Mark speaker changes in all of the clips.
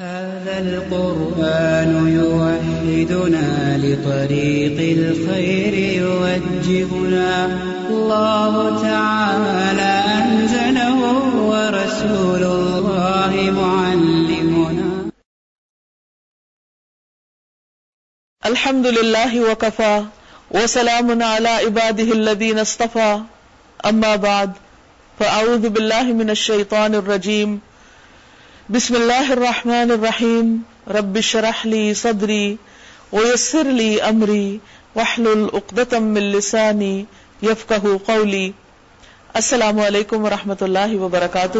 Speaker 1: هذا القرآن يوحدنا لطريق الخير يوجهنا. الله تعالى أنزله ورسول الله معلمنا.
Speaker 2: الحمد لله وكفى وسلام على عباده الذين اصطفى أما بعد فأعوذ بالله من الشيطان الرجيم بسم الله الرحمن الرحيم رب اشرح لي صدري ويسر لي أمري واحلل عقدة من لساني يفقهوا قولي السلام علیکم ورحمۃ اللہ وبرکاتہ.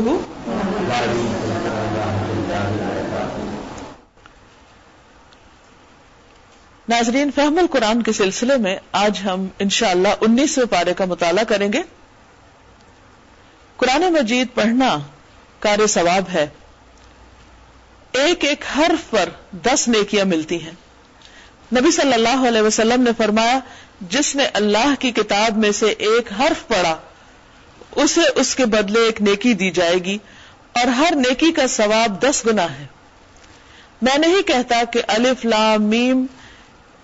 Speaker 2: ناظرین، فہم القرآن کے سلسلے میں آج ہم انشاءاللہ اللہ انیسویں پارے کا مطالعہ کریں گے۔ قرآن مجید پڑھنا کار ثواب ہے۔ ایک ایک حرف پر دس نیکیاں ملتی ہیں۔ نبی صلی اللہ علیہ وسلم نے فرمایا، جس نے اللہ کی کتاب میں سے ایک حرف پڑھا، اسے اس کے بدلے ایک نیکی دی جائے گی، اور ہر نیکی کا ثواب دس گنا ہے۔ میں نہیں کہتا کہ الف، لام، میم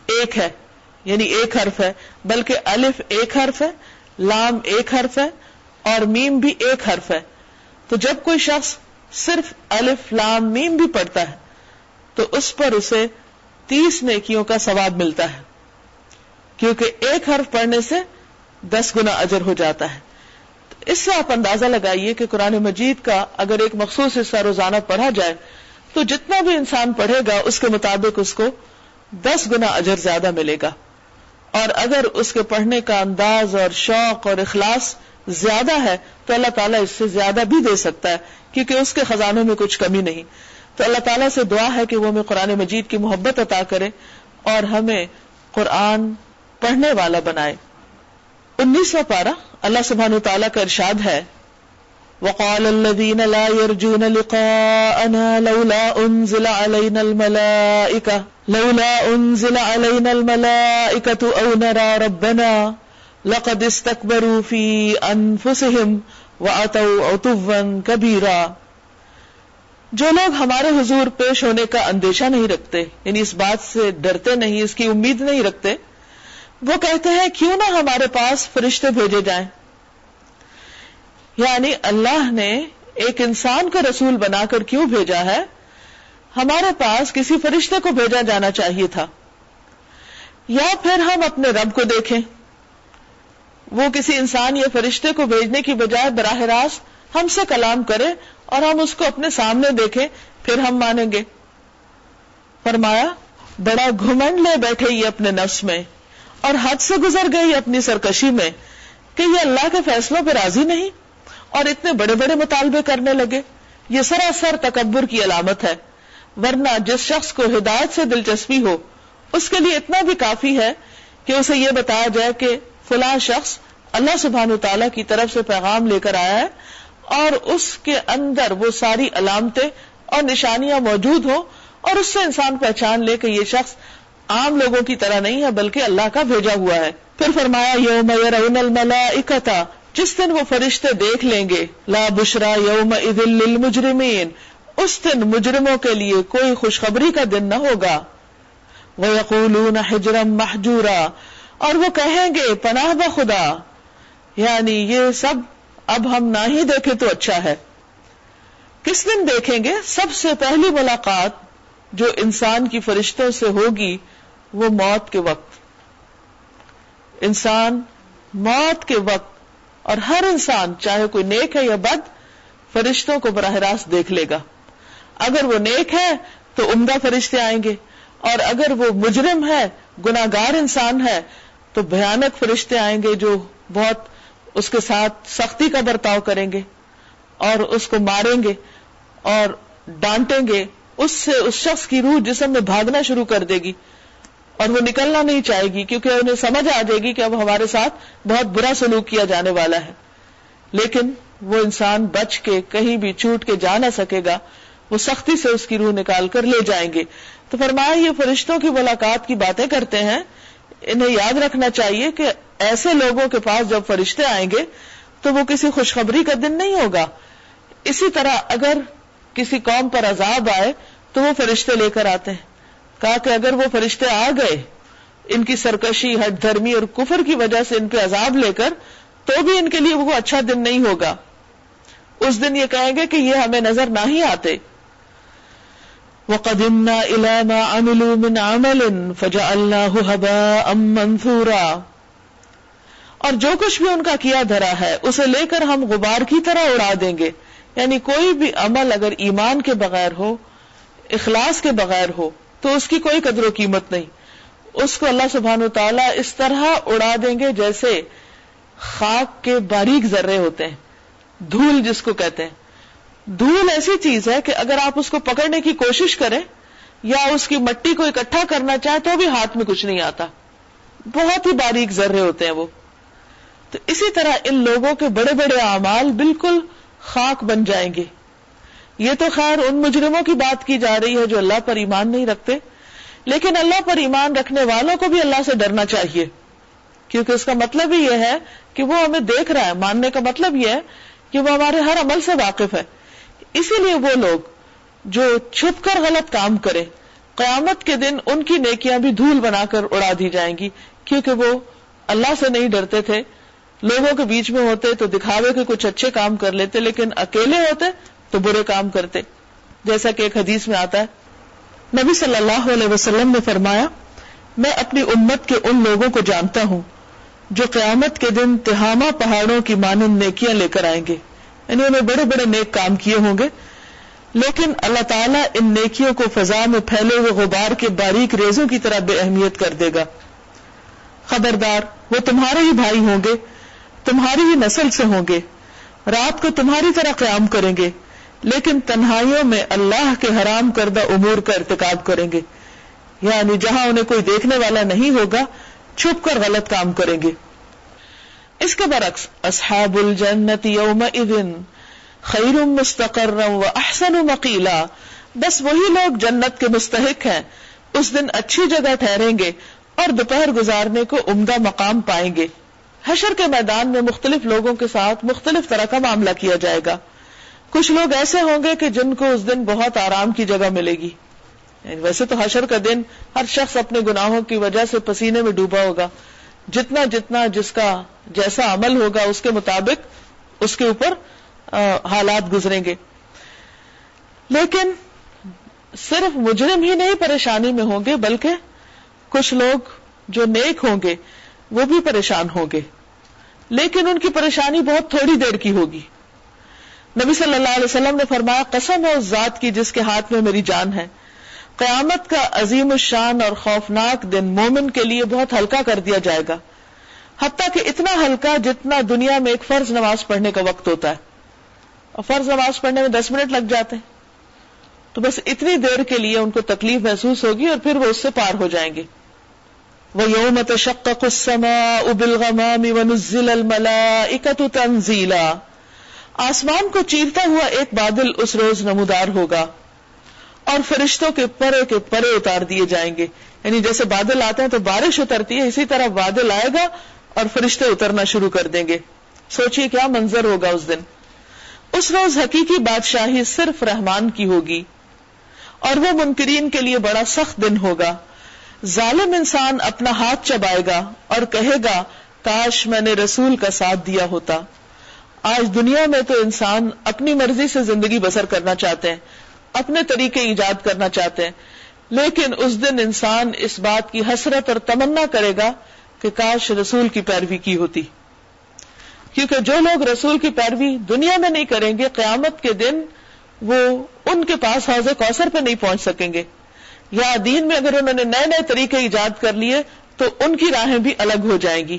Speaker 2: ایک ہے یعنی ایک حرف ہے، بلکہ الف ایک حرف ہے، لام ایک حرف ہے، اور میم بھی ایک حرف ہے۔ تو جب کوئی شخص صرف الف لام میم بھی پڑھتا ہے، تو اس پر اسے تیس نیکیوں کا ثواب ملتا ہے۔ کیونکہ ایک حرف پڑھنے سے دس گنا اجر ہو جاتا ہے۔ اس سے آپ اندازہ لگائیے کہ قرآن مجید کا اگر ایک مخصوص حصہ روزانہ پڑھا جائے، تو جتنا بھی انسان پڑھے گا، اس کے مطابق اس کو دس گنا اجر زیادہ ملے گا۔ اور اگر اس کے پڑھنے کا انداز اور شوق اور اخلاص زیادہ ہے تو اللہ تعالیٰ اس سے زیادہ بھی دے سکتا ہے، کیونکہ اس کے خزانوں میں کچھ کمی نہیں۔ تو اللہ تعالیٰ سے دعا ہے کہ وہ ہمیں قرآن مجید کی محبت عطا کرے اور ہمیں قرآن پڑھنے والا بنائے۔ انیسواں پارا اللہ سبحانہ تعالیٰ کا ارشاد ہے۔ وقال الذين لا يرجون لقاءنا لولا انزل علينا الملائكة، لولا انزل علينا الملائكة او نرى ربنا لقد استكبروا في انفسهم واتوا عتوا كبيرا۔ جو لوگ ہمارے حضور پیش ہونے کا اندیشہ نہیں رکھتے یعنی اس بات سے ڈرتے نہیں، اس کی امید نہیں رکھتے، وہ کہتے ہیں، کیوں نہ ہمارے پاس فرشتے بھیجے جائیں؟ یعنی اللہ نے ایک انسان کو رسول بنا کر کیوں بھیجا ہے؟ ہمارے پاس کسی فرشتے کو بھیجا جانا چاہیے تھا۔ یا پھر ہم اپنے رب کو دیکھیں۔ وہ کسی انسان یا فرشتے کو بھیجنے کی بجائے براہ راست ہم سے کلام کرے اور ہم اس کو اپنے سامنے دیکھیں، پھر ہم مانیں گے۔ فرمایا، بڑا گھمنڈ لے بیٹھے یہ اپنے نفس میں اور حد سے گزر گئی اپنی سرکشی میں کہ یہ اللہ کے فیصلوں پہ راضی نہیں اور اتنے بڑے بڑے مطالبے کرنے لگے۔ یہ سراسر تکبر کی علامت ہے، ورنہ جس شخص کو ہدایت سے دلچسپی ہو، اس کے لیے اتنا بھی کافی ہے کہ اسے یہ بتایا جائے کہ فلاں شخص اللہ سبحان تعالی کی طرف سے پیغام لے کر آیا ہے اور اس کے اندر وہ ساری علامتیں اور نشانیاں موجود ہوں اور اس سے انسان پہچان لے کہ یہ شخص عام لوگوں کی طرح نہیں ہے بلکہ اللہ کا بھیجا ہوا ہے۔ پھر فرمایا، یوم یرون الملائکتا جس دن وہ فرشتے دیکھ لیں گے، لا بشرا یوم للمجرمین۔ اس دن مجرموں کے لیے کوئی خوشخبری کا دن نہ ہوگا۔ وہ یقول حجرم محجورا۔ اور وہ کہیں گے، پناہ بخدا یعنی یہ سب اب ہم نہ ہی دیکھیں تو اچھا ہے۔ کس دن دیکھیں گے؟ سب سے پہلی ملاقات جو انسان کی فرشتوں سے ہوگی، وہ موت کے وقت۔ انسان موت کے وقت اور ہر انسان، چاہے کوئی نیک ہے یا بد، فرشتوں کو براہ راست دیکھ لے گا۔ اگر وہ نیک ہے تو عمدہ فرشتے آئیں گے، اور اگر وہ مجرم ہے گناگار انسان ہے تو بھیانک فرشتے آئیں گے جو بہت اس کے ساتھ سختی کا برتاؤ کریں گے اور اس کو ماریں گے اور ڈانٹیں گے، اس سے اس شخص کی روح جسم میں بھاگنا شروع کر دے گی اور وہ نکلنا نہیں چاہے گی کیونکہ انہیں سمجھ آ جائے گی کہ اب ہمارے ساتھ بہت برا سلوک کیا جانے والا ہے۔ لیکن وہ انسان بچ کے کہیں بھی چوٹ کے جا نہ سکے گا، وہ سختی سے اس کی روح نکال کر لے جائیں گے۔ تو فرمایا، یہ فرشتوں کی ملاقات کی باتیں کرتے ہیں۔ انہیں یاد رکھنا چاہیے کہ ایسے لوگوں کے پاس جب فرشتے آئیں گے تو وہ کسی خوشخبری کا دن نہیں ہوگا۔ اسی طرح اگر کسی قوم پر عذاب آئے تو وہ فرشتے لے کر آتے ہیں۔ کہا کہ اگر وہ فرشتے آ گئے، ان کی سرکشی، ہٹ دھرمی اور کفر کی وجہ سے ان پہ عذاب لے کر، تو بھی ان کے لیے وہ اچھا دن نہیں ہوگا۔ اس دن یہ کہیں گے کہ یہ ہمیں نظر نہ ہی آتے۔ وقدمنا الى ما عملوا من عمل فجعلناه هباء منثورا۔ اور جو کچھ بھی ان کا کیا دھرا ہے، اسے لے کر ہم غبار کی طرح اڑا دیں گے۔ یعنی کوئی بھی عمل اگر ایمان کے بغیر ہو، اخلاص کے بغیر ہو، تو اس کی کوئی قدر و قیمت نہیں۔ اس کو اللہ سبحان و تعالیٰ اس طرح اڑا دیں گے جیسے خاک کے باریک ذرے ہوتے ہیں، دھول جس کو کہتے ہیں۔ دھول ایسی چیز ہے کہ اگر آپ اس کو پکڑنے کی کوشش کریں یا اس کی مٹی کو اکٹھا کرنا چاہیں تو بھی ہاتھ میں کچھ نہیں آتا۔ بہت ہی باریک ذرے ہوتے ہیں وہ۔ تو اسی طرح ان لوگوں کے بڑے بڑے اعمال بالکل خاک بن جائیں گے۔ یہ تو خیر ان مجرموں کی بات کی جا رہی ہے جو اللہ پر ایمان نہیں رکھتے، لیکن اللہ پر ایمان رکھنے والوں کو بھی اللہ سے ڈرنا چاہیے۔ کیونکہ اس کا مطلب ہی یہ ہے کہ وہ ہمیں دیکھ رہا ہے۔ ماننے کا مطلب یہ ہے کہ وہ ہمارے ہر عمل سے واقف ہے۔ اسی لیے وہ لوگ جو چھپ کر غلط کام کرے، قیامت کے دن ان کی نیکیاں بھی دھول بنا کر اڑا دی جائیں گی، کیونکہ وہ اللہ سے نہیں ڈرتے تھے۔ لوگوں کے بیچ میں ہوتے تو دکھاوے کے کچھ اچھے کام کر لیتے، لیکن اکیلے ہوتے تو برے کام کرتے۔ جیسا کہ ایک حدیث میں آتا ہے، نبی صلی اللہ علیہ وسلم نے فرمایا، میں اپنی امت کے ان لوگوں کو جانتا ہوں جو قیامت کے دن تہامہ پہاڑوں کی مانند نیکیاں لے کر آئیں گے۔ یعنی انہیں بڑے بڑے نیک کام کیے ہوں گے۔ لیکن اللہ تعالیٰ ان نیکیوں کو فضا میں پھیلے ہوئے غبار کے باریک ریزوں کی طرح بے اہمیت کر دے گا۔ خبردار، وہ تمہارے ہی بھائی ہوں گے، تمہاری ہی نسل سے ہوں گے۔ رات کو تمہاری طرح قیام کریں گے، لیکن تنہائیوں میں اللہ کے حرام کردہ امور کا ارتکاب کریں گے۔ یعنی جہاں انہیں کوئی دیکھنے والا نہیں ہوگا، چھپ کر غلط کام کریں گے۔ اس کے برعکس، اصحاب الجنت یوم خیر مستقر و احسن مقیلا۔ بس وہی لوگ جنت کے مستحق ہیں، اس دن اچھی جگہ ٹھہریں گے اور دوپہر گزارنے کو عمدہ مقام پائیں گے۔ حشر کے میدان میں مختلف لوگوں کے ساتھ مختلف طرح کا معاملہ کیا جائے گا۔ کچھ لوگ ایسے ہوں گے کہ جن کو اس دن بہت آرام کی جگہ ملے گی۔ یعنی ویسے تو حشر کا دن ہر شخص اپنے گناہوں کی وجہ سے پسینے میں ڈوبا ہوگا۔ جتنا جتنا جس کا جیسا عمل ہوگا اس کے مطابق اس کے اوپر حالات گزریں گے۔ لیکن صرف مجرم ہی نہیں پریشانی میں ہوں گے، بلکہ کچھ لوگ جو نیک ہوں گے، وہ بھی پریشان ہوں گے۔ لیکن ان کی پریشانی بہت تھوڑی دیر کی ہوگی۔ نبی صلی اللہ علیہ وسلم نے فرمایا، قسم ہے اس ذات کی جس کے ہاتھ میں میری جان ہے۔ قیامت کا عظیم الشان اور خوفناک دن مومن کے لیے بہت ہلکا کر دیا جائے گا۔ حتیٰ کہ اتنا ہلکا جتنا دنیا میں ایک فرض نماز پڑھنے کا وقت ہوتا ہے۔ اور فرض نماز پڑھنے میں دس منٹ لگ جاتے ہیں۔ تو بس اتنی دیر کے لیے ان کو تکلیف محسوس ہوگی اور پھر وہ اس سے پار ہو جائیں گے۔ وَيَوْمَ تَشَقَّقُ السَّمَاءُ بِالْغَمَامِ وَنُزِّلَ الْمَلَائِكَةُ آسمان کو چیرتا ہوا ایک بادل اس روز نمودار ہوگا۔ اور فرشتوں کے پرے کے پرے اتار دیے جائیں گے۔ یعنی جیسے بادل آتے ہیں تو بارش اترتی ہے، اسی طرح بادل آئے گا اور فرشتے اترنا شروع کر دیں گے۔ سوچئے کیا منظر ہوگا اس دن۔ اس روز حقیقی بادشاہی صرف رحمان کی ہوگی اور وہ منکرین کے لیے بڑا سخت دن ہوگا۔ ظالم انسان اپنا ہاتھ چبائے گا اور کہے گا، کاش میں نے رسول کا ساتھ دیا ہوتا۔ آج دنیا میں تو انسان اپنی مرضی سے زندگی بسر کرنا چاہتے ہیں۔ اپنے طریقے ایجاد کرنا چاہتے ہیں۔ لیکن اس دن انسان اس بات کی حسرت اور تمنا کرے گا کہ کاش رسول کی پیروی کی ہوتی۔ کیونکہ جو لوگ رسول کی پیروی دنیا میں نہیں کریں گے، قیامت کے دن وہ ان کے پاس حوض کوثر پہ نہیں پہنچ سکیں گے۔ یا دین میں اگر انہوں نے نئے نئے طریقے ایجاد کر لیے، تو ان کی راہیں بھی الگ ہو جائیں گی۔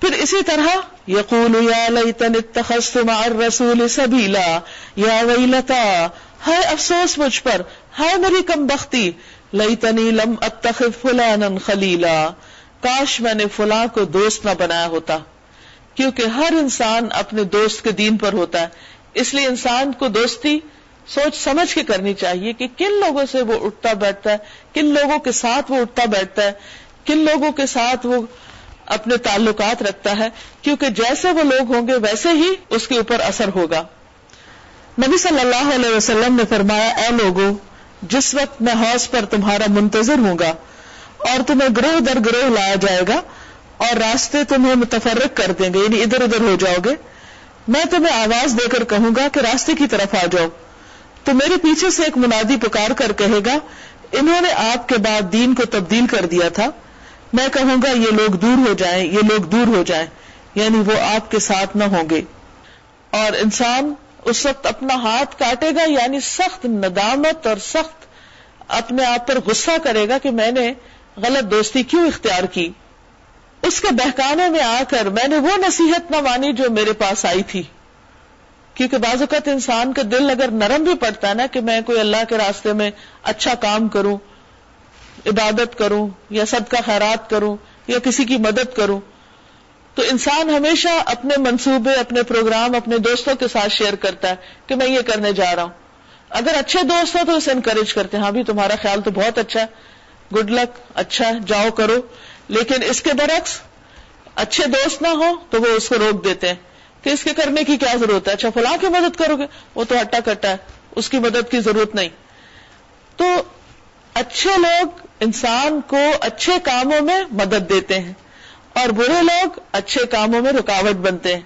Speaker 2: پھر اسی طرح یقول یا لیتن اتخذت مع الرسول سبیلا، یا ویلتا ہائے افسوس مجھ پر، ہائے میری کم بختی۔ لیتنی لم اتخذ فلانا خلیلا۔ کاش میں نے فلاں کو دوست نہ بنایا ہوتا، کیونکہ ہر انسان اپنے دوست کے دین پر ہوتا ہے۔ اس لیے انسان کو دوستی سوچ سمجھ کے کرنی چاہیے کہ کن لوگوں سے وہ اٹھتا بیٹھتا ہے، کن لوگوں کے ساتھ وہ اٹھتا بیٹھتا ہے، کن لوگوں کے ساتھ وہ اپنے تعلقات رکھتا ہے۔ کیونکہ جیسے وہ لوگ ہوں گے، ویسے ہی اس کے اوپر اثر ہوگا۔ نبی صلی اللہ علیہ وسلم نے فرمایا، اے لوگوں جس وقت میں حوض پر تمہارا منتظر ہوں گا اور تمہیں گروہ در گروہ لایا جائے گا اور راستے تمہیں متفرق کر دیں گے یعنی ادھر ادھر ہو جاؤ گے، میں تمہیں آواز دے کر کہوں گا کہ راستے کی طرف آ جاؤ۔ تو میرے پیچھے سے ایک منادی پکار کر کہے گا، انہوں نے آپ کے بعد دین کو تبدیل کر دیا تھا۔ میں کہوں گا، یہ لوگ دور ہو جائیں، یہ لوگ دور ہو جائیں یعنی وہ آپ کے ساتھ نہ ہوں گے۔ اور انسان اس وقت اپنا ہاتھ کاٹے گا یعنی سخت ندامت اور سخت اپنے آپ پر غصہ کرے گا کہ میں نے غلط دوستی کیوں اختیار کی؟ اس کے بہکانے میں آ کر میں نے وہ نصیحت نہ مانی جو میرے پاس آئی تھی۔ کیونکہ بعض اوقات انسان کا دل اگر نرم بھی پڑتا ہے نا کہ میں کوئی اللہ کے راستے میں اچھا کام کروں، عبادت کروں یا صدقہ خیرات کروں یا کسی کی مدد کروں تو انسان ہمیشہ اپنے منصوبے، اپنے پروگرام، اپنے دوستوں کے ساتھ شیئر کرتا ہے کہ میں یہ کرنے جا رہا ہوں۔ اگر اچھے دوست ہو تو اسے انکریج کرتے ہیں۔ ہاں بھی، تمہارا خیال تو بہت اچھا ہے۔ گڈ لک اچھا ہے، جاؤ کرو۔ لیکن اس کے برعکس اچھے دوست نہ ہو تو وہ اس کو روک دیتے ہیں کہ اس کے کرنے کی کیا ضرورت ہے؟ اچھا فلاں کی مدد کرو گے؟ وہ تو ہٹا کٹا ہے، اس کی مدد کی ضرورت نہیں۔ تو اچھے لوگ انسان کو اچھے کاموں میں مدد دیتے ہیں۔ اور برے لوگ اچھے کاموں میں رکاوٹ بنتے ہیں۔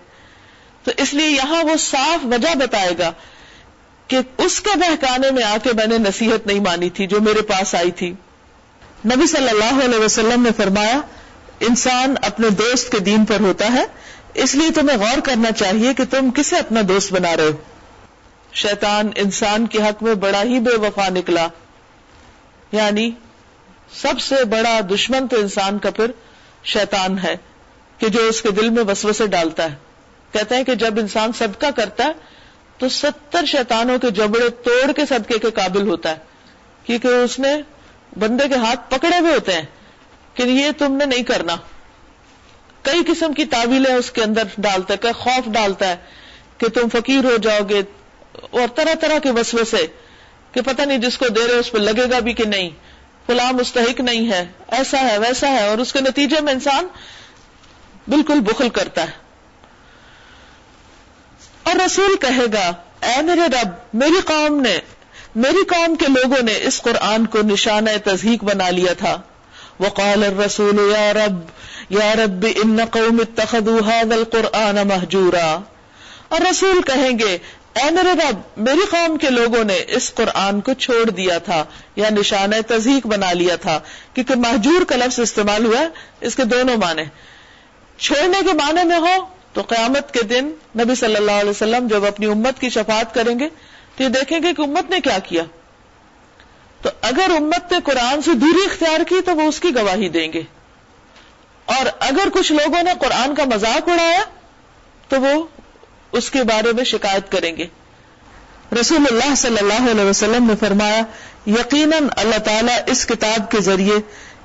Speaker 2: تو اس لیے یہاں وہ صاف وجہ بتائے گا کہ اس کے بہکانے میں آ کے میں نے نصیحت نہیں مانی تھی جو میرے پاس آئی تھی۔ نبی صلی اللہ علیہ وسلم نے فرمایا، انسان اپنے دوست کے دین پر ہوتا ہے، اس لیے تمہیں غور کرنا چاہیے کہ تم کسے اپنا دوست بنا رہے ہو۔ شیطان انسان کے حق میں بڑا ہی بے وفا نکلا۔ یعنی سب سے بڑا دشمن تو انسان کا پھر شیطان ہے، کہ جو اس کے دل میں وسوسے ڈالتا ہے۔ کہتے ہیں کہ جب انسان صدقہ کرتا ہے، تو ستر شیطانوں کے جبڑے توڑ کے صدقے کے قابل ہوتا ہے۔ کیونکہ اس نے بندے کے ہاتھ پکڑے ہوئے ہوتے ہیں، کہ یہ تم نے نہیں کرنا۔ کئی قسم کی تعویلیں اس کے اندر ڈالتا ہے خوف ڈالتا ہے، کہ تم فقیر ہو جاؤ گے۔ اور طرح طرح کے وسوسے، کہ پتہ نہیں جس کو دے رہے اس پہ لگے گا بھی کہ نہیں۔ فلاں مستحق نہیں ہے۔ ایسا ہے، ویسا ہے۔ اور اس کے نتیجے میں انسان بالکل بخل کرتا ہے۔ اور رسول کہے گا، اے میرے رب، میری قوم نے، میری قوم کے لوگوں نے اس قرآن کو نشانہ تزہیق بنا لیا تھا۔ وقال الرسول، یا رب یا رب، ان قوم اتخذوا هذا القرآن مہجورا اور رسول کہیں گے اے میرے رب، میری قوم کے لوگوں نے اس قرآن کو چھوڑ دیا تھا، یا نشان تزیق بنا لیا تھا کیونکہ محجور کا لفظ استعمال ہوا اس کے دونوں معنی چھوڑنے کے معنی میں ہو تو قیامت کے دن نبی صلی اللہ علیہ وسلم جب اپنی امت کی شفاعت کریں گے تو یہ دیکھیں گے کہ امت نے کیا کیا۔ تو اگر امت نے قرآن سے دوری اختیار کی تو وہ اس کی گواہی دیں گے۔ اور اگر کچھ لوگوں نے قرآن کا مذاق اڑایا تو وہ اس کے بارے میں شکایت کریں گے۔ رسول اللہ صلی اللہ علیہ وسلم نے فرمایا یقیناً اللہ تعالیٰ اس کتاب کے ذریعے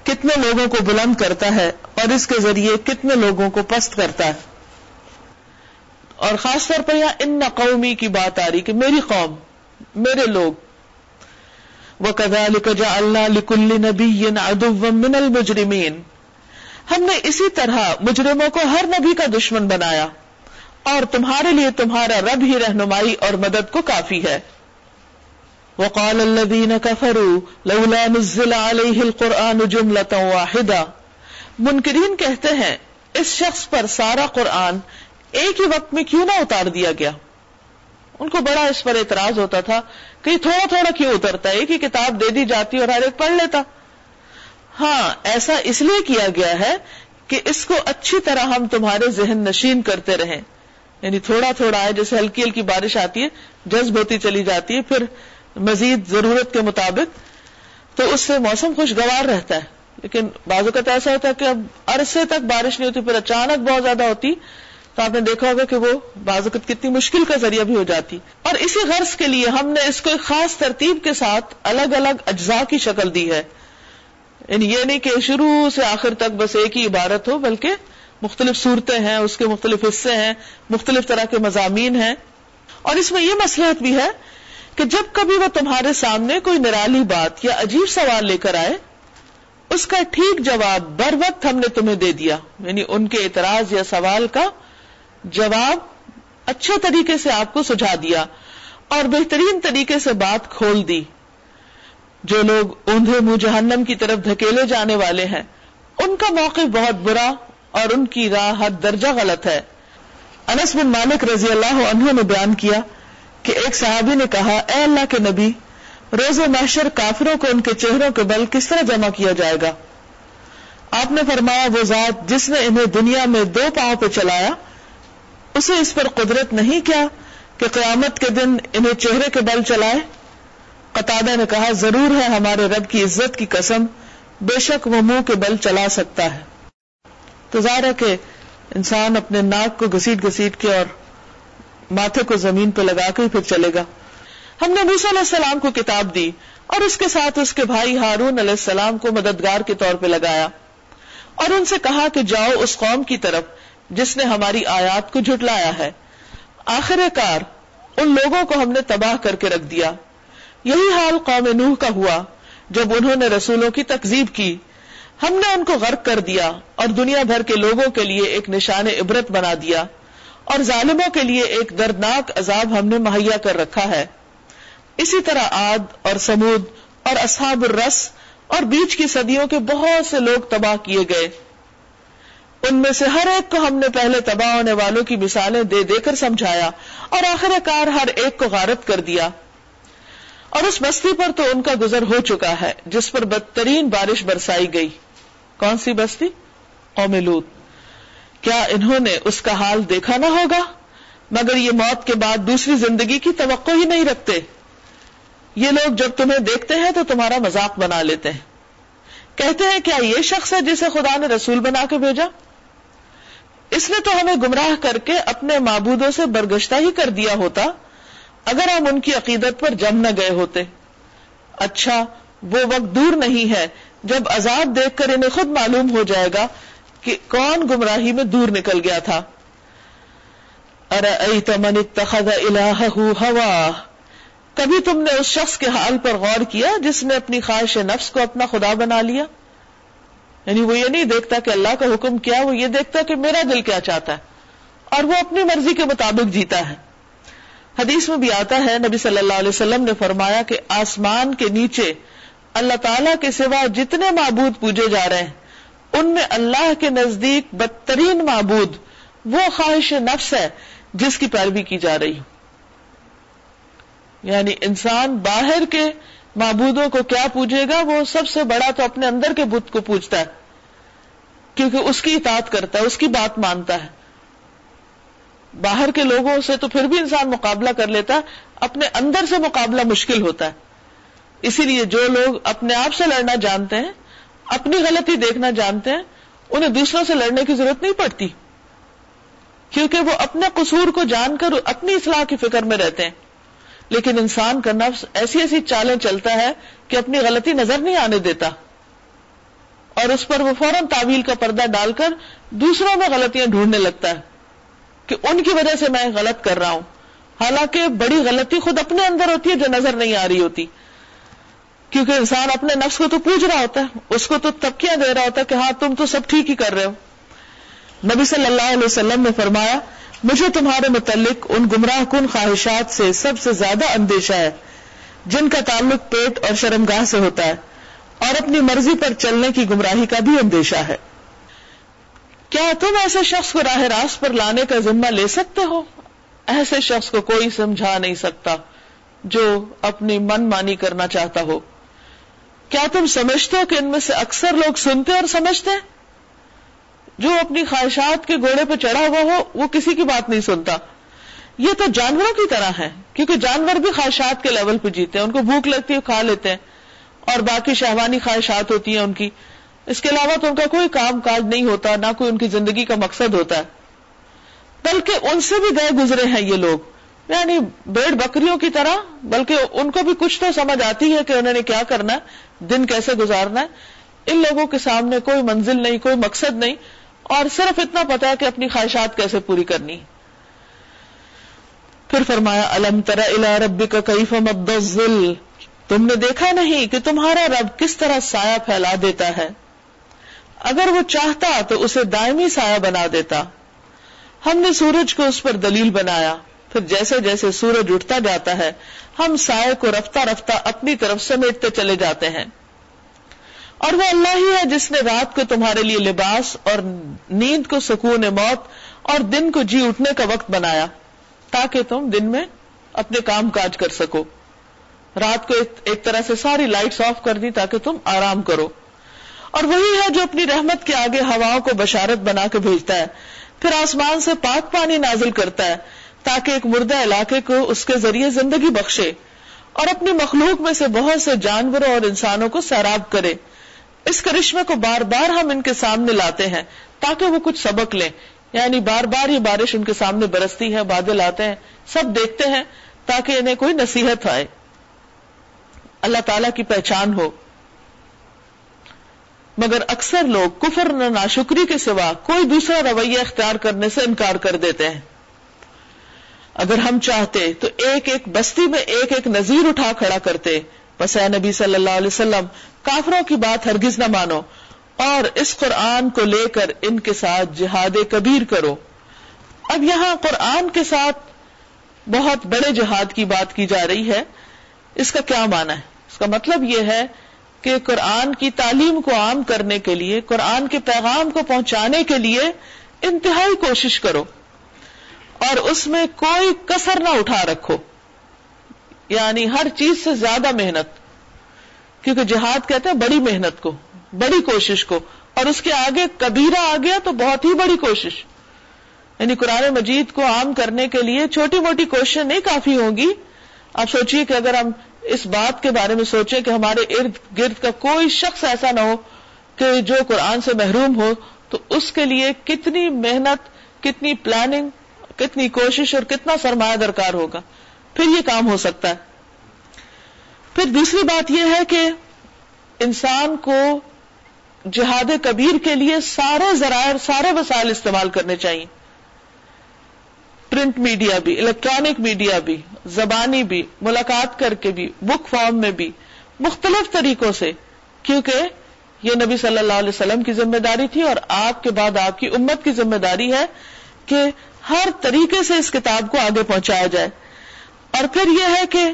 Speaker 2: کتنے لوگوں کو بلند کرتا ہے اور اس کے ذریعے کتنے لوگوں کو پست کرتا ہے۔ اور خاص طور پر یہاں ان قومی کی بات آ رہی کہ میری قوم میرے لوگ۔ وہ کدا لکجا اللہ لکل نبی من المجرمین ہم نے اسی طرح مجرموں کو ہر نبی کا دشمن بنایا۔ اور تمہارے لیے تمہارا رب ہی رہنمائی اور مدد کو کافی ہے۔ وقال الذين كفروا لولا نزل عليه القرآن جملة واحدة منکرین کہتے ہیں، اس شخص پر سارا قرآن ایک ہی وقت میں کیوں نہ اتار دیا گیا؟ ان کو بڑا اس پر اعتراض ہوتا تھا کہ تھوڑا تھوڑا کیوں اترتا ہے، ایک ہی کتاب دے دی جاتی اور ہر ایک پڑھ لیتا۔ ہاں ایسا اس لیے کیا گیا ہے کہ اس کو اچھی طرح ہم تمہارے ذہن نشین کرتے رہیں۔ یعنی تھوڑا تھوڑا ہے، جیسے ہلکی ہلکی بارش آتی ہے جذب ہوتی چلی جاتی ہے، پھر مزید ضرورت کے مطابق۔ تو اس سے موسم خوشگوار رہتا ہے۔ لیکن بعض اوقات ایسا ہوتا ہے کہ اب عرصے تک بارش نہیں ہوتی، پھر اچانک بہت زیادہ ہوتی، تو آپ نے دیکھا ہوگا کہ وہ بعض اوقات کتنی مشکل کا ذریعہ بھی ہو جاتی۔ اور اسی غرض کے لیے ہم نے اس کو ایک خاص ترتیب کے ساتھ الگ الگ اجزاء کی شکل دی ہے۔ یعنی یہ نہیں کہ شروع سے آخر تک بس ایک ہی عبارت ہو، بلکہ مختلف صورتیں ہیں، اس کے مختلف حصے ہیں، مختلف طرح کے مضامین ہیں۔ اور اس میں یہ مسلحت بھی ہے کہ جب کبھی وہ تمہارے سامنے کوئی نرالی بات یا عجیب سوال لے کر آئے، اس کا ٹھیک جواب بر وقت ہم نے تمہیں دے دیا۔ یعنی ان کے اعتراض یا سوال کا جواب اچھے طریقے سے آپ کو سجھا دیا اور بہترین طریقے سے بات کھول دی۔ جو لوگ اوندھے منہ جہنم کی طرف دھکیلے جانے والے ہیں، ان کا موقع بہت برا اور ان کی راہ حد درجہ غلط ہے۔ انس بن مالک رضی اللہ عنہ نے بیان کیا کہ ایک صحابی نے کہا، اے اللہ کے نبی، روز محشر کافروں کو ان کے چہروں کے بل کس طرح جمع کیا جائے گا؟ آپ نے فرمایا، وہ ذات جس نے انہیں دنیا میں دو پاؤں پہ چلایا، اسے اس پر قدرت نہیں کیا کہ قیامت کے دن انہیں چہرے کے بل چلائے؟ قطع نے کہا، ضرور ہے، ہمارے رب کی عزت کی قسم، بے شک وہ منہ کے بل چلا سکتا ہے۔ تو ظاہر ہے کہ انسان اپنے ناک کو گسیٹ گسیٹ کے اور ماتھے کو زمین پہ لگا کے پھر چلے گا۔ ہم نے موسیٰ علیہ السلام کو کتاب دی اور اس کے ساتھ اس کے بھائی ہارون علیہ السلام کو مددگار کے طور پہ لگایا اور ان سے کہا کہ جاؤ اس قوم کی طرف جس نے ہماری آیات کو جھٹلایا ہے۔ آخر کار ان لوگوں کو ہم نے تباہ کر کے رکھ دیا۔ یہی حال قوم نوح کا ہوا جب انہوں نے رسولوں کی تکزیب کی۔ ہم نے ان کو غرق کر دیا اور دنیا بھر کے لوگوں کے لیے ایک نشان عبرت بنا دیا اور ظالموں کے لیے ایک دردناک عذاب ہم نے مہیا کر رکھا ہے۔ اسی طرح آد اور سمود اور اصحاب الرس اور بیچ کی صدیوں کے بہت سے لوگ تباہ کیے گئے۔ ان میں سے ہر ایک کو ہم نے پہلے تباہ ہونے والوں کی مثالیں دے دے کر سمجھایا اور آخر کار ہر ایک کو غارت کر دیا۔ اور اس بستی پر تو ان کا گزر ہو چکا ہے جس پر بدترین بارش برسائی گئی۔ کون سی بستی؟ قوم لوت کیا انہوں نے اس کا حال دیکھا نہ ہوگا؟ مگر یہ موت کے بعد دوسری زندگی کی توقع ہی نہیں رکھتے۔ یہ لوگ جب تمہیں دیکھتے ہیں تو تمہارا مذاق بنا لیتے ہیں۔ کہتے ہیں، کیا یہ شخص ہے جسے خدا نے رسول بنا کے بھیجا؟ اس نے تو ہمیں گمراہ کر کے اپنے معبودوں سے برگشتہ ہی کر دیا ہوتا، اگر ہم ان کی عقیدت پر جم نہ گئے ہوتے۔ اچھا وہ وقت دور نہیں ہے جب عذاب دیکھ کر انہیں خود معلوم ہو جائے گا کہ کون گمراہی میں دور نکل گیا تھا۔ ارے تمن اتخذ الہ ہوا؟ کبھی تم نے اس شخص کے حال پر غور کیا جس نے اپنی خواہش نفس کو اپنا خدا بنا لیا؟ یعنی وہ یہ نہیں دیکھتا کہ اللہ کا حکم کیا، وہ یہ دیکھتا کہ میرا دل کیا چاہتا ہے اور وہ اپنی مرضی کے مطابق جیتا ہے۔ حدیث میں بھی آتا ہے، نبی صلی اللہ علیہ وسلم نے فرمایا کہ آسمان کے نیچے اللہ تعالی کے سوا جتنے معبود پوجے جا رہے ہیں، ان میں اللہ کے نزدیک بدترین معبود وہ خواہش نفس ہے جس کی پیروی کی جا رہی۔ یعنی انسان باہر کے معبودوں کو کیا پوجے گا؟ وہ سب سے بڑا تو اپنے اندر کے بت کو پوچھتا ہے، کیونکہ اس کی اطاعت کرتا ہے، اس کی بات مانتا ہے۔ باہر کے لوگوں سے تو پھر بھی انسان مقابلہ کر لیتا ہے اپنے اندر سے مقابلہ مشکل ہوتا ہے۔ اسی لیے جو لوگ اپنے آپ سے لڑنا جانتے ہیں، اپنی غلطی دیکھنا جانتے ہیں، انہیں دوسروں سے لڑنے کی ضرورت نہیں پڑتی۔ کیونکہ وہ اپنے قصور کو جان کر اپنی اصلاح کی فکر میں رہتے ہیں۔ لیکن انسان کا نفس ایسی ایسی چالیں چلتا ہے کہ اپنی غلطی نظر نہیں آنے دیتا۔ اور اس پر وہ فوراً تعویل کا پردہ ڈال کر دوسروں میں غلطیاں ڈھونڈنے لگتا ہے کہ ان کی وجہ سے میں غلط کر رہا ہوں۔ حالانکہ بڑی غلطی خود اپنے اندر ہوتی ہے جو نظر نہیں آ رہی ہوتی۔ کیونکہ انسان اپنے نفس کو تو پوچھ رہا ہوتا ہے، اس کو تو تبکیاں دے رہا ہوتا ہے کہ ہاں تم تو سب ٹھیک ہی کر رہے ہو۔ نبی صلی اللہ علیہ وسلم نے فرمایا، مجھے تمہارے متعلق ان گمراہ کن خواہشات سے سب سے زیادہ اندیشہ ہے، جن کا تعلق پیٹ اور شرمگاہ سے ہوتا ہے، اور اپنی مرضی پر چلنے کی گمراہی کا بھی اندیشہ ہے۔ کیا تم ایسے شخص کو راہ راست پر لانے کا ذمہ لے سکتے ہو؟ ایسے شخص کو کوئی سمجھا نہیں سکتا جو اپنی من مانی کرنا چاہتا ہو۔ کیا تم سمجھتے ہو کہ ان میں سے اکثر لوگ سنتے اور سمجھتے ہیں؟ جو اپنی خواہشات کے گھوڑے پہ چڑھا ہوا ہو، وہ کسی کی بات نہیں سنتا۔ یہ تو جانوروں کی طرح ہے کیونکہ جانور بھی خواہشات کے لیول پہ جیتے ہیں، ان کو بھوک لگتی ہے کھا لیتے ہیں۔ اور باقی شہوانی خواہشات ہوتی ہیں ان کی۔ اس کے علاوہ تو ان کا کوئی کام کاج نہیں ہوتا، نہ کوئی ان کی زندگی کا مقصد ہوتا ہے۔ بلکہ ان سے بھی گئے گزرے ہیں یہ لوگ۔ یعنی بیڑ بکریوں کی طرح، بلکہ ان کو بھی کچھ تو سمجھ آتی ہے کہ انہوں نے کیا کرنا ہے، دن کیسے گزارنا ہے۔ ان لوگوں کے سامنے کوئی منزل نہیں، کوئی مقصد نہیں، اور صرف اتنا پتا ہے کہ اپنی خواہشات کیسے پوری کرنی۔ پھر فرمایا، الم ترا الا ربی کا کئی فمدل تم نے دیکھا نہیں کہ تمہارا رب کس طرح سایہ پھیلا دیتا ہے۔ اگر وہ چاہتا تو اسے دائمی سایہ بنا دیتا۔ ہم نے سورج کو اس پر دلیل بنایا۔ پھر جیسے جیسے سورج اٹھتا جاتا ہے، ہم سائے کو رفتہ رفتہ اپنی طرف سمیٹتے چلے جاتے ہیں۔ اور وہ اللہ ہی ہے جس نے رات کو تمہارے لیے لباس اور نیند کو سکون موت اور دن کو جی اٹھنے کا وقت بنایا، تاکہ تم دن میں اپنے کام کاج کر سکو۔ رات کو ایک طرح سے ساری لائٹس آف کر دی تاکہ تم آرام کرو۔ اور وہی ہے جو اپنی رحمت کے آگے ہواؤں کو بشارت بنا کے بھیجتا ہے۔ پھر آسمان سے پاک پانی نازل کرتا ہے۔ تاکہ ایک مردہ علاقے کو اس کے ذریعے زندگی بخشے اور اپنی مخلوق میں سے بہت سے جانوروں اور انسانوں کو سیراب کرے۔ اس کرشمے کو بار بار ہم ان کے سامنے لاتے ہیں تاکہ وہ کچھ سبق لیں۔ یعنی بار بار یہ بارش ان کے سامنے برستی ہے، بادل آتے ہیں، سب دیکھتے ہیں تاکہ انہیں کوئی نصیحت آئے۔ اللہ تعالی کی پہچان ہو۔ مگر اکثر لوگ کفر نہ ناشکری کے سوا کوئی دوسرا رویہ اختیار کرنے سے انکار کر دیتے ہیں۔ اگر ہم چاہتے تو ایک ایک بستی میں ایک ایک نظیر اٹھا کھڑا کرتے۔ بس اے نبی صلی اللہ علیہ وسلم، کافروں کی بات ہرگز نہ مانو۔ اور اس قرآن کو لے کر ان کے ساتھ جہاد کبیر کرو۔ اب یہاں قرآن کے ساتھ بہت بڑے جہاد کی بات کی جا رہی ہے۔ اس کا کیا مانا ہے؟ اس کا مطلب یہ ہے کہ قرآن کی تعلیم کو عام کرنے کے لیے، قرآن کے پیغام کو پہنچانے کے لیے انتہائی کوشش کرو۔ اور اس میں کوئی کسر نہ اٹھا رکھو۔ یعنی ہر چیز سے زیادہ محنت۔ کیونکہ جہاد کہتے ہیں بڑی محنت کو، بڑی کوشش کو۔ اور اس کے آگے کبیرہ آ گیا تو بہت ہی بڑی کوشش۔ یعنی قرآن مجید کو عام کرنے کے لیے چھوٹی موٹی کوششیں نہیں کافی ہوں گی۔ آپ سوچیے کہ اگر ہم اس بات کے بارے میں سوچیں کہ ہمارے ارد گرد کا کوئی شخص ایسا نہ ہو کہ جو قرآن سے محروم ہو، تو اس کے لیے کتنی محنت، کتنی پلاننگ کتنی کوشش اور کتنا سرمایہ درکار ہوگا۔ پھر یہ کام ہو سکتا ہے۔ پھر دوسری بات یہ ہے کہ انسان کو جہاد کبیر کے لیے سارے ذرائع سارے وسائل استعمال کرنے چاہیے۔ پرنٹ میڈیا بھی، الیکٹرانک میڈیا بھی، زبانی بھی، ملاقات کر کے بھی، بک فارم میں بھی، مختلف طریقوں سے۔ کیونکہ یہ نبی صلی اللہ علیہ وسلم کی ذمہ داری تھی اور آپ کے بعد آپ کی امت کی ذمہ داری ہے کہ ہر طریقے سے اس کتاب کو آگے پہنچایا جائے۔ اور پھر یہ ہے کہ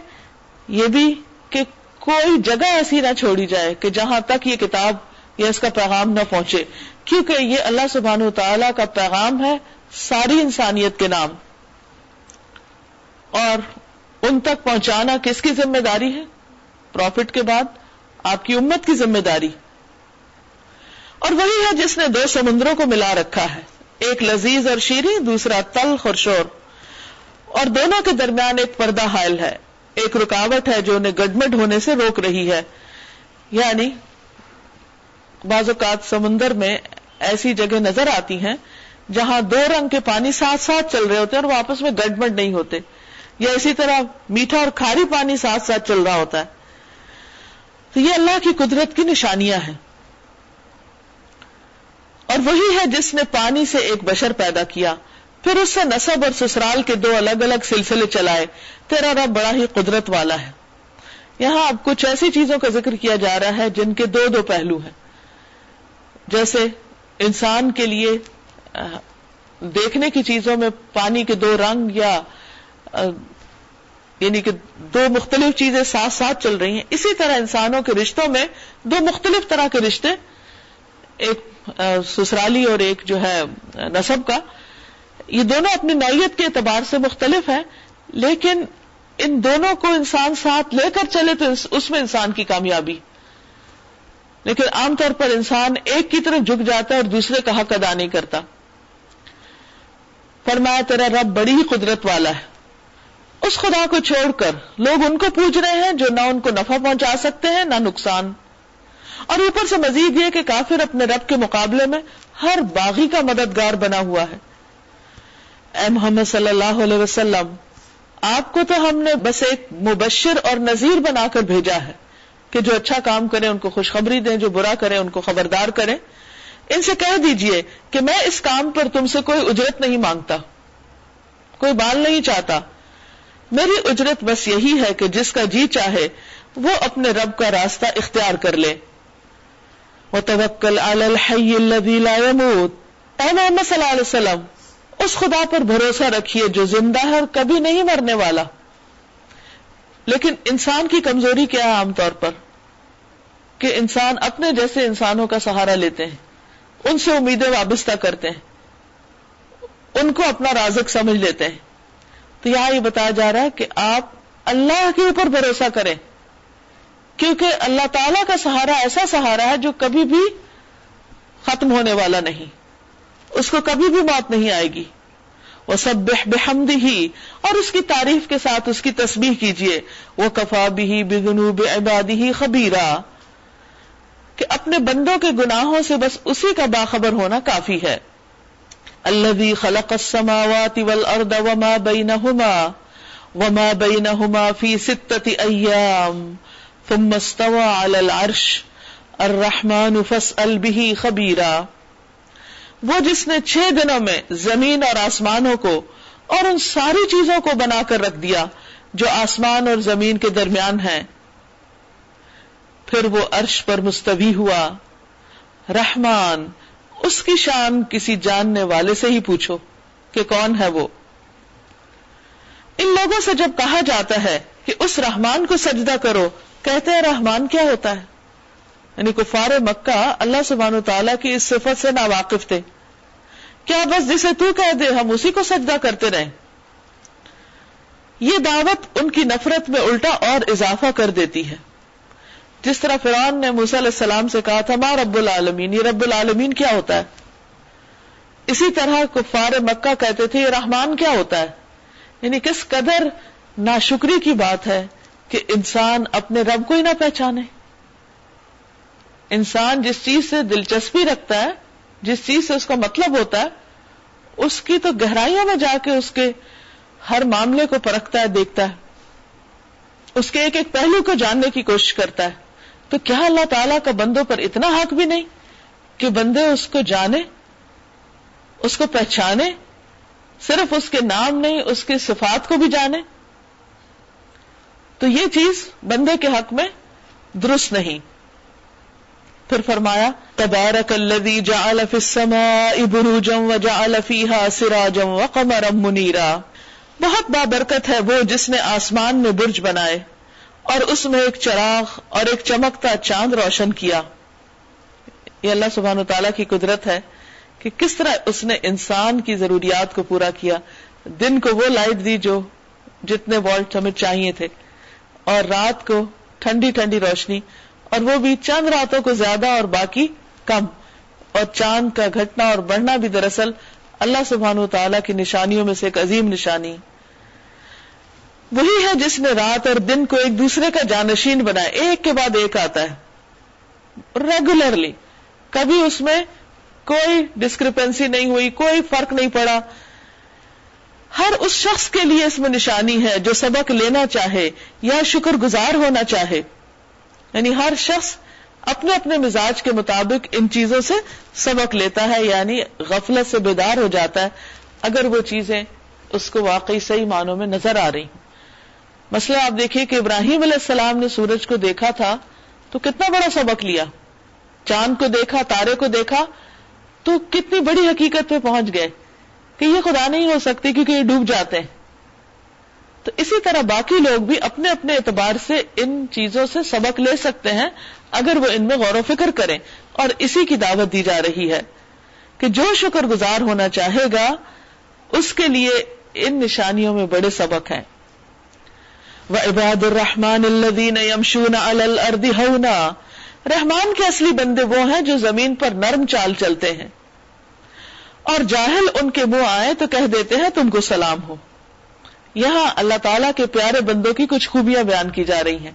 Speaker 2: یہ بھی کہ کوئی جگہ ایسی نہ چھوڑی جائے کہ جہاں تک یہ کتاب یا اس کا پیغام نہ پہنچے۔ کیونکہ یہ اللہ سبحان و تعالی کا پیغام ہے ساری انسانیت کے نام۔ اور ان تک پہنچانا کس کی ذمہ داری ہے؟ پروفٹ کے بعد آپ کی امت کی ذمہ داری۔ اور وہی ہے جس نے دو سمندروں کو ملا رکھا ہے۔ ایک لذیذ اور شیریں، دوسرا تل خورشور اور دونوں کے درمیان ایک پردہ حائل ہے۔ ایک رکاوٹ ہے جو انہیں گڈمڈ ہونے سے روک رہی ہے۔ یعنی بعض اوقات سمندر میں ایسی جگہ نظر آتی ہیں جہاں دو رنگ کے پانی ساتھ ساتھ چل رہے ہوتے ہیں اور وہ آپس میں گڈمڈ نہیں ہوتے۔ یا اسی طرح میٹھا اور کھاری پانی ساتھ ساتھ چل رہا ہوتا ہے۔ تو یہ اللہ کی قدرت کی نشانیاں ہیں۔ اور وہی ہے جس نے پانی سے ایک بشر پیدا کیا۔ پھر اس سے نصب اور سسرال کے دو الگ الگ سلسلے چلائے۔ تیرا رب بڑا ہی قدرت والا ہے۔ یہاں اب کچھ ایسی چیزوں کا ذکر کیا جا رہا ہے جن کے دو دو پہلو ہیں۔ جیسے انسان کے لیے دیکھنے کی چیزوں میں پانی کے دو رنگ یا یعنی کہ دو مختلف چیزیں ساتھ ساتھ چل رہی ہیں۔ اسی طرح انسانوں کے رشتوں میں دو مختلف طرح کے رشتے ایک سسرالی اور ایک جو ہے، نصب کا، یہ دونوں اپنی نوعیت کے اعتبار سے مختلف ہیں، لیکن ان دونوں کو انسان ساتھ لے کر چلے تو اس میں انسان کی کامیابی۔ لیکن عام طور پر انسان ایک کی طرف جھک جاتا ہے اور دوسرے کا حق ادا نہیں کرتا۔ فرمایا، تیرا رب بڑی ہی قدرت والا ہے۔ اس خدا کو چھوڑ کر لوگ ان کو پوچھ رہے ہیں جو نہ ان کو نفع پہنچا سکتے ہیں، نہ نقصان۔ اور اوپر سے مزید یہ کہ کافر اپنے رب کے مقابلے میں ہر باغی کا مددگار بنا ہوا ہے۔ اے محمد صلی اللہ علیہ وسلم، آپ کو تو ہم نے بس ایک مبشر اور نذیر بنا کر بھیجا ہے کہ جو اچھا کام کرے ان کو خوشخبری دیں، جو برا کرے ان کو خبردار کریں۔ ان سے کہہ دیجیے کہ میں اس کام پر تم سے کوئی اجرت نہیں مانگتا، کوئی بال نہیں چاہتا۔ میری اجرت بس یہی ہے کہ جس کا جی چاہے، وہ اپنے رب کا راستہ اختیار کر لے۔ وہ توکل اے محمد صلی اللہ علیہ وسلم، اس خدا پر بھروسہ رکھیے جو زندہ ہے اور کبھی نہیں مرنے والا۔ لیکن انسان کی کمزوری کیا ہے عام طور پر؟ کہ انسان اپنے جیسے انسانوں کا سہارا لیتے ہیں، ان سے امیدیں وابستہ کرتے ہیں، ان کو اپنا رازق سمجھ لیتے ہیں۔ تو یہاں یہ بتایا جا رہا ہے کہ آپ اللہ کے اوپر بھروسہ کریں۔ کیونکہ اللہ تعالی کا سہارا ایسا سہارا ہے جو کبھی بھی ختم ہونے والا نہیں۔ اس کو کبھی بھی موت نہیں آئے گی۔ وہ سب بحمد ہی اور اس کی تعریف کے ساتھ اس کی تسبیح کیجیے وہ کفا بھی بگنو بے عبادی ہی خبیرہ کہ اپنے بندوں کے گناہوں سے بس اسی کا باخبر ہونا کافی ہے۔ اللہ خلق السماوات والارض وما بينهما وما بينهما في ستة ايام ثم استوى على العرش. الرحمن فاسأل به خبيرا. وہ جس نے چھ دنوں میں زمین اور آسمانوں کو اور ان ساری چیزوں کو بنا کر رکھ دیا جو آسمان اور زمین کے درمیان ہیں، پھر وہ عرش پر مستوی ہوا۔ رحمان، اس کی شان کسی جاننے والے سے ہی پوچھو کہ کون ہے وہ۔ ان لوگوں سے جب کہا جاتا ہے کہ اس رحمان کو سجدہ کرو کہتے ہیں رحمان کیا ہوتا ہے؟ یعنی کفار مکہ اللہ سبحان و تعالیٰ کی اس صفت سے ناواقف تھے۔ کیا بس جسے تو کہہ دے، ہم اسی کو سجدہ کرتے رہیں۔ یہ دعوت ان کی نفرت میں الٹا اور اضافہ کر دیتی ہے۔ جس طرح فرعون نے موسی علیہ السلام سے کہا تھا ماں رب العالمین، یہ رب العالمین کیا ہوتا ہے؟ اسی طرح کفار مکہ کہتے تھے، یہ رحمان کیا ہوتا ہے؟ یعنی کس قدر ناشکری کی بات ہے۔ کہ انسان اپنے رب کو ہی نہ پہچانے۔ انسان جس چیز سے دلچسپی رکھتا ہے، جس چیز سے اس کا مطلب ہوتا ہے، اس کی تو گہرائیوں میں جا کے اس کے ہر معاملے کو پرکھتا ہے، دیکھتا ہے۔ اس کے ایک ایک پہلو کو جاننے کی کوشش کرتا ہے۔ تو کیا اللہ تعالی کا بندوں پر اتنا حق بھی نہیں کہ بندے اس کو جانے، اس کو پہچانے، صرف اس کے نام نہیں، اس کی صفات کو بھی جانے؟ تو یہ چیز بندے کے حق میں درست نہیں۔ پھر فرمایا، تبارک الذی جعل فی السماء بروجا وجعل فیها سراجا وقمرا منیرا۔ بہت بابرکت ہے وہ جس نے آسمان میں برج بنائے اور اس میں ایک چراغ اور ایک چمکتا چاند روشن کیا۔ یہ اللہ سبحانہ تعالیٰ کی قدرت ہے کہ کس طرح اس نے انسان کی ضروریات کو پورا کیا۔ دن کو وہ لائٹ دی جو جتنے والٹ ہمیں چاہیے تھے۔ اور رات کو ٹھنڈی ٹھنڈی روشنی اور وہ بھی چند راتوں کو زیادہ اور باقی کم اور چاند کا گھٹنا اور بڑھنا بھی دراصل اللہ سبحان و تعالیٰ کی نشانیوں میں سے ایک عظیم نشانی۔ وہی ہے جس نے رات اور دن کو ایک دوسرے کا جانشین بنایا، ایک کے بعد ایک آتا ہے۔ ریگولرلی کبھی اس میں کوئی ڈسکرپنسی نہیں ہوئی، کوئی فرق نہیں پڑا۔ ہر اس شخص کے لیے اس میں نشانی ہے جو سبق لینا چاہے یا شکر گزار ہونا چاہے۔ یعنی ہر شخص اپنے اپنے مزاج کے مطابق ان چیزوں سے سبق لیتا ہے یعنی غفلت سے بیدار ہو جاتا ہے۔ اگر وہ چیزیں اس کو واقعی صحیح معنوں میں نظر آ رہی مسئلہ آپ دیکھیے کہ ابراہیم علیہ السلام نے سورج کو دیکھا تھا، تو کتنا بڑا سبق لیا۔ چاند کو دیکھا، تارے کو دیکھا، تو کتنی بڑی حقیقت پہ پہنچ گئے۔ کہ یہ خدا نہیں ہو سکتی کیونکہ یہ ڈوب جاتے ہیں۔ تو اسی طرح باقی لوگ بھی اپنے اپنے اعتبار سے ان چیزوں سے سبق لے سکتے ہیں اگر وہ ان میں غور و فکر کریں۔ اور اسی کی دعوت دی جا رہی ہے کہ جو شکر گزار ہونا چاہے گا، اس کے لیے ان نشانیوں میں بڑے سبق ہیں۔ وہ عباد الرحمان الدین یمشون الرد ہونا رحمان کے اصلی بندے وہ ہیں جو زمین پر نرم چال چلتے ہیں۔ اور جاہل ان کے منہ آئے تو کہہ دیتے ہیں تم کو سلام ہو۔ یہاں اللہ تعالی کے پیارے بندوں کی کچھ خوبیاں بیان کی جا رہی ہیں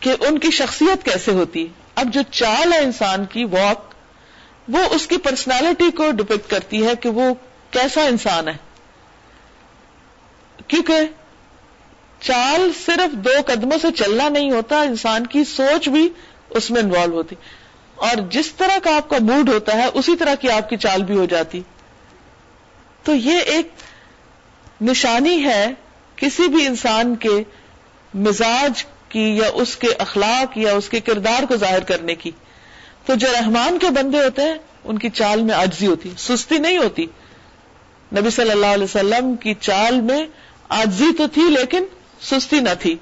Speaker 2: کہ ان کی شخصیت کیسے ہوتی اب جو چال ہے انسان کی واک وہ اس کی پرسنالٹی کو ڈپیکٹ کرتی ہے کہ وہ کیسا انسان ہے۔ کیونکہ چال صرف دو قدموں سے چلنا نہیں ہوتا، انسان کی سوچ بھی اس میں انوالو ہوتی۔ اور جس طرح کا آپ کا موڈ ہوتا ہے، اسی طرح کی آپ کی چال بھی ہو جاتی۔ تو یہ ایک نشانی ہے کسی بھی انسان کے مزاج کی یا اس کے اخلاق یا اس کے کردار کو ظاہر کرنے کی۔ تو جو رحمان کے بندے ہوتے ہیں، ان کی چال میں آجزی ہوتی، سستی نہیں ہوتی۔ نبی صلی اللہ علیہ وسلم کی چال میں آجزی تو تھی، لیکن سستی نہ تھی۔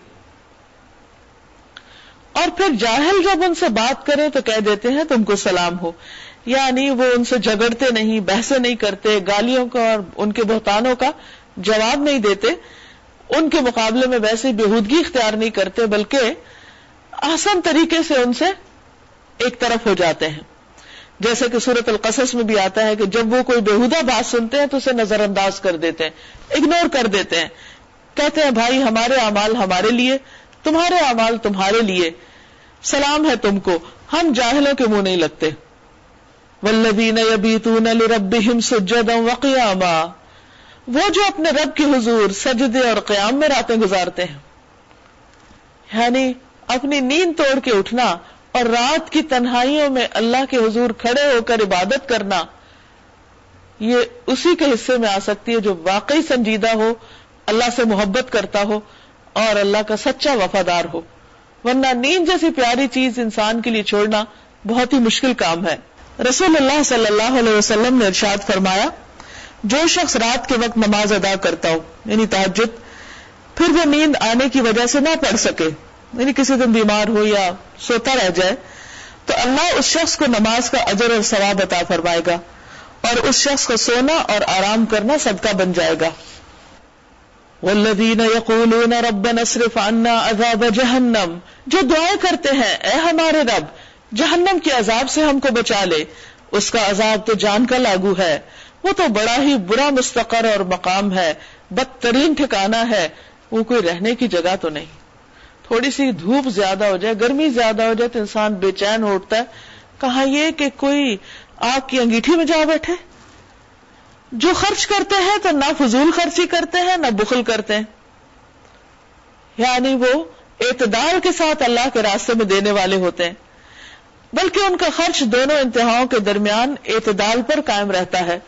Speaker 2: اور پھر جاہل جب ان سے بات کریں تو کہہ دیتے ہیں تم کو سلام ہو۔ یعنی وہ ان سے جگڑتے نہیں، بحثیں نہیں کرتے، گالیوں کا اور ان کے بہتانوں کا جواب نہیں دیتے۔ ان کے مقابلے میں ویسے بےحودگی اختیار نہیں کرتے، بلکہ آسان طریقے سے ان سے ایک طرف ہو جاتے ہیں۔ جیسے کہ سورت القصص میں بھی آتا ہے کہ جب وہ کوئی بےحدہ بات سنتے ہیں تو اسے نظر انداز کر دیتے ہیں اگنور کر دیتے ہیں۔ کہتے ہیں، بھائی، ہمارے اعمال ہمارے لیے، تمہارے اعمال تمہارے لیے۔ سلام ہے تم کو، ہم جاہلوں کے منہ نہیں لگتے۔ ولدین وقیاما وہ جو اپنے رب کی حضور سجدے اور قیام میں راتیں گزارتے ہیں۔ یعنی اپنی نیند توڑ کے اٹھنا اور رات کی تنہائیوں میں اللہ کے حضور کھڑے ہو کر عبادت کرنا، یہ اسی کے حصے میں آ سکتی ہے جو واقعی سنجیدہ ہو، اللہ سے محبت کرتا ہو اور اللہ کا سچا وفادار ہو۔ ورنہ نیند جیسی پیاری چیز انسان کے لیے چھوڑنا بہت ہی مشکل کام ہے۔ رسول اللہ صلی اللہ علیہ وسلم نے ارشاد فرمایا، جو شخص رات کے وقت نماز ادا کرتا ہو یعنی تحجد پھر وہ نیند آنے کی وجہ سے نہ پڑھ سکے یعنی کسی دن بیمار ہو یا سوتا رہ جائے، تو اللہ اس شخص کو نماز کا اجر اور ثواب عطا فرمائے گا اور اس شخص کو سونا اور آرام کرنا صدقہ بن جائے گا۔ والذین یقولون ربنا اصرف عنا عذاب جہنم۔ جو دعائیں کرتے ہیں، اے ہمارے رب، جہنم کے عذاب سے ہم کو بچا لے۔ اس کا عذاب تو جان کا لاگو ہے۔ وہ تو بڑا ہی برا مستقر اور مقام ہے۔ بدترین ٹھکانا ہے۔ وہ کوئی رہنے کی جگہ تو نہیں۔ تھوڑی سی دھوپ زیادہ ہو جائے، گرمی زیادہ ہو جائے تو انسان بے چین اٹھتا ہے۔ کہا یہ کہ کوئی آگ کی انگیٹھی میں جا بیٹھے؟ جو خرچ کرتے ہیں تو نہ فضول خرچی کرتے ہیں، نہ بخل کرتے ہیں۔ یعنی وہ اعتدال کے ساتھ اللہ کے راستے میں دینے والے ہوتے ہیں۔ بلکہ ان کا خرچ دونوں انتہاؤں کے درمیان اعتدال پر قائم رہتا ہے۔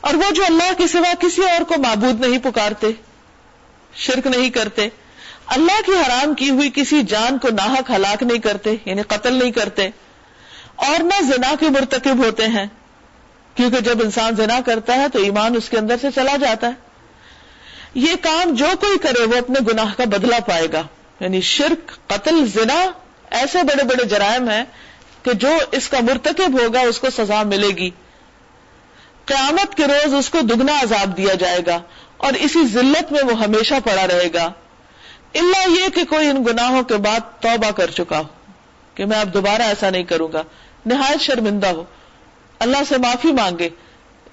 Speaker 2: اور وہ جو اللہ کے سوا کسی اور کو معبود نہیں پکارتے، شرک نہیں کرتے، اللہ کی حرام کی ہوئی کسی جان کو ناحک ہلاک نہیں کرتے یعنی قتل نہیں کرتے، اور نہ زنا کے مرتکب ہوتے ہیں۔ کیونکہ جب انسان زنا کرتا ہے تو ایمان اس کے اندر سے چلا جاتا ہے۔ یہ کام جو کوئی کرے وہ اپنے گناہ کا بدلہ پائے گا۔ یعنی شرک، قتل، زنا ایسے بڑے بڑے جرائم ہیں کہ جو اس کا مرتکب ہوگا، اس کو سزا ملے گی۔ قیامت کے روز اس کو دگنا عذاب دیا جائے گا اور اسی ذلت میں وہ ہمیشہ پڑا رہے گا۔ اللہ یہ کہ کوئی ان گناہوں کے بعد توبہ کر چکا ہو کہ میں اب دوبارہ ایسا نہیں کروں گا۔ نہایت شرمندہ ہو۔ اللہ سے معافی مانگے،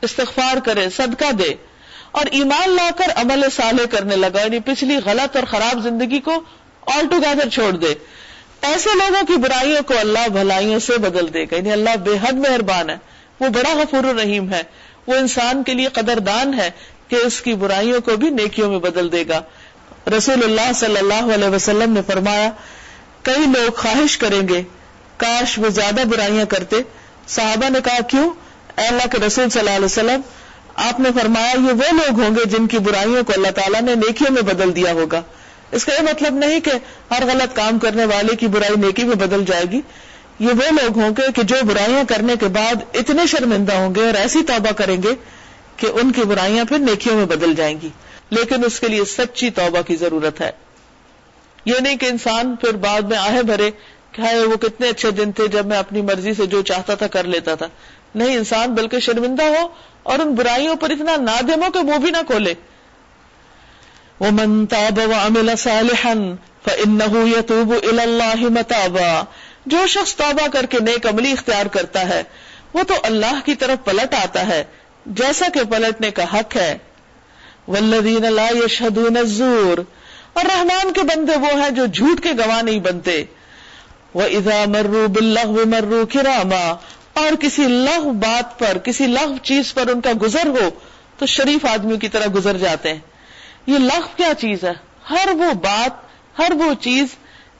Speaker 2: استغفار کرے، صدقہ دے۔ اور ایمان لا کر عمل صالح کرنے لگا یعنی پچھلی غلط اور خراب زندگی کو آل ٹوگیدر چھوڑ دے۔ ایسے لوگوں کی برائیوں کو اللہ بھلائیوں سے بدل دے گا۔ یعنی اللہ بے حد مہربان ہے۔ وہ بڑا غفور الرحیم ہے۔ وہ انسان کے لیے قدردان ہے کہ اس کی برائیوں کو بھی نیکیوں میں بدل دے گا۔ رسول اللہ صلی اللہ علیہ وسلم نے فرمایا، کئی لوگ خواہش کریں گے، کاش وہ زیادہ برائیاں کرتے۔ صحابہ نے کہا کیوں؟ اے اللہ کے رسول صلی اللہ علیہ وسلم، آپ نے فرمایا یہ وہ لوگ ہوں گے جن کی برائیوں کو اللہ تعالیٰ نے نیکیوں میں بدل دیا ہوگا۔ اس کا یہ مطلب نہیں کہ ہر غلط کام کرنے والے کی برائی نیکی میں بدل جائے گی۔ یہ وہ لوگ ہوں گے کہ جو برائیاں کرنے کے بعد اتنے شرمندہ ہوں گے اور ایسی توبہ کریں گے کہ ان کی برائیاں پھر نیکیوں میں بدل جائیں گی۔ لیکن اس کے لیے سچی توبہ کی ضرورت ہے۔ یہ نہیں کہ انسان پھر بعد میں آہے بھرے کہ وہ کتنے اچھے دن تھے جب میں اپنی مرضی سے جو چاہتا تھا کر لیتا تھا۔ نہیں، انسان بلکہ شرمندہ ہو اور ان برائیوں پر اتنا نادم ہو کہ منہ بھی نہ کھولے۔ وہ منتاب و صالحا فإنه يتوب إلى الله متابا۔ جو شخص توبہ کر کے نیک عملی اختیار کرتا ہے، وہ تو اللہ کی طرف پلٹ آتا ہے، جیسا کہ پلٹنے کا حق ہے۔ والذین لا یشہدون الزور۔ اور رحمان کے بندے وہ ہیں جو جھوٹ کے گواہ نہیں بنتے۔ وَإِذَا مَرُّوا بِاللَّغْوِ مَرُّوا كِرَامًا۔ اور کسی لغو بات پر، کسی لغو چیز پر ان کا گزر ہو، تو شریف آدمی کی طرح گزر جاتے ہیں۔ یہ لغو کیا چیز ہے؟ ہر وہ بات، ہر وہ چیز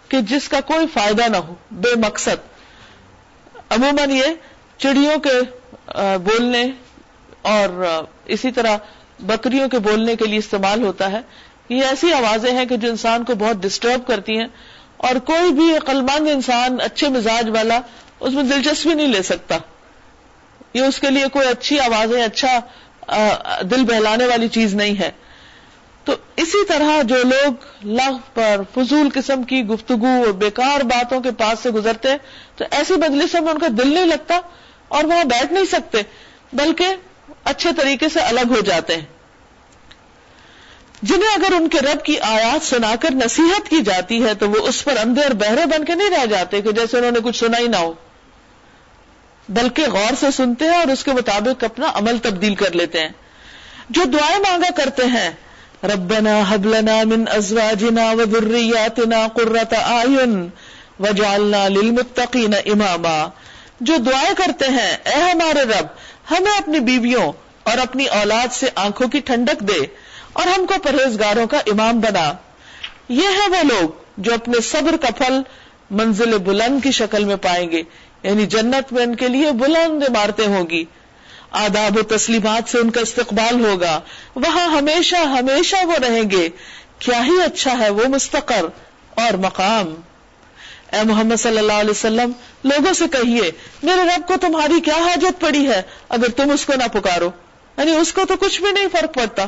Speaker 2: کہ جس کا کوئی فائدہ نہ ہو، بے مقصد۔ عموماً یہ چڑیوں کے بولنے اور اسی طرح بکریوں کے بولنے کے لیے استعمال ہوتا ہے۔ یہ ایسی آوازیں ہیں کہ جو انسان کو بہت ڈسٹرب کرتی ہیں۔ اور کوئی بھی عقلمند انسان اچھے مزاج والا اس میں دلچسپی نہیں لے سکتا۔ یہ اس کے لیے کوئی اچھی آوازیں اچھا دل بہلانے والی چیز نہیں ہے۔ تو اسی طرح جو لوگ لغ پر فضول قسم کی گفتگو اور بیکار باتوں کے پاس سے گزرتے ہیں تو ایسی مجلسوں میں ان کا دل نہیں لگتا اور وہاں بیٹھ نہیں سکتے، بلکہ اچھے طریقے سے الگ ہو جاتے۔ ہیں جنہیں اگر ان کے رب کی آیات سنا کر نصیحت کی جاتی ہے تو وہ اس پر اندھے اور بہرے بن کے نہیں رہ جاتے کہ جیسے انہوں نے کچھ سنا ہی نہ ہو۔ بلکہ غور سے سنتے ہیں اور اس کے مطابق اپنا عمل تبدیل کر لیتے ہیں۔ جو دعائیں مانگا کرتے ہیں، ربنا حب لنا من ازواجنا و ذریاتنا قرۃ اعین وجعلنا للمتقین اماما۔ جو دعائیں کرتے ہیں، اے ہمارے رب، ہمیں اپنی بیویوں اور اپنی اولاد سے آنکھوں کی ٹھنڈک دے۔ اور ہم کو پرہیزگاروں کا امام بنا۔ یہ ہے وہ لوگ جو اپنے صبر کا پھل منزل بلند کی شکل میں پائیں گے یعنی جنت میں ان کے لیے بلند عمارتیں ہوں گی۔ آداب و تسلیمات سے ان کا استقبال ہوگا۔ وہاں ہمیشہ ہمیشہ وہ رہیں گے۔ کیا ہی اچھا ہے وہ مستقر اور مقام۔ اے محمد صلی اللہ علیہ وسلم، لوگوں سے کہیے، میرے رب کو تمہاری کیا حاجت پڑی ہے؟ اگر تم اس کو نہ پکارو۔ یعنی اس کو تو کچھ بھی نہیں فرق پڑتا۔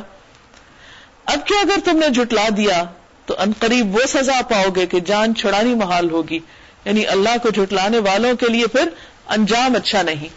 Speaker 2: اب کیا اگر تم نے جٹلا دیا تو ان قریب وہ سزا پاؤ گے کہ جان چھڑانی محال ہوگی۔ یعنی اللہ کو جھٹلانے والوں کے لیے پھر انجام اچھا نہیں۔